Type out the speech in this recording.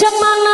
Jack Mang